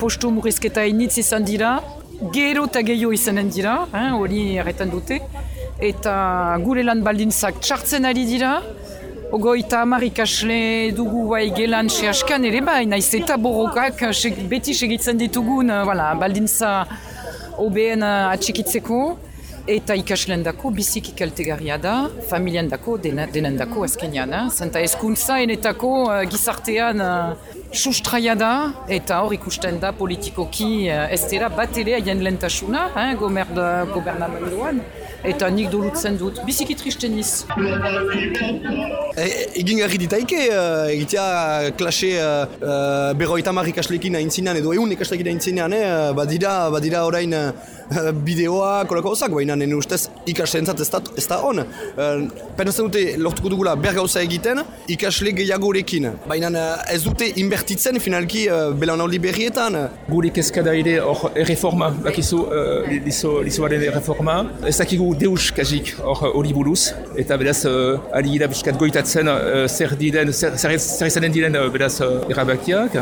posto murrizketa initz izan dira, gero eta gehiago izanen dira, hein, hori erretan dute, eta gure lan baldintzak txartzen ari dira, Ogoita hamar ikasle dugu bai gelan sehaskan ere bai, naiz eta borrokak beti segitzen ditugun uh, voilà, baldintza OBN atxikitzeko eta ikasleen dako biziki kaltegarria da, familian dako, denen dako azkenean. Eh? Zenta eskuntza enetako uh, gizartean sustraia da eta hor ikusten da politikoki uh, ez dira bat ere haien lentasuna, eh? gobernamenduan eta nik dolutzen dut, biziki tristen niz. E, egin garri ditaike, uh, egitea klase uh, uh, berroita marrik ikaslekin aintzinean edo egun ikaslekin aintzinean, eh, badira, badira orain uh, bideoa kolako osak, baina nene ustez ikasentzat ez da, ez da on. Uh, dute lortuko dugula bergauza egiten ikasle gehiagorekin, baina uh, ez dute inbertitzen finalki uh, belaunaldi berrietan. Gure kezkada ere hor reforma, bakizu uh, lizoaren reforma, ez dakigu deus kazik hor hori buruz, eta beraz uh, ali gira goitatzen uh, zer diren, zer, zer, zer diren uh, beraz uh, erabakiak.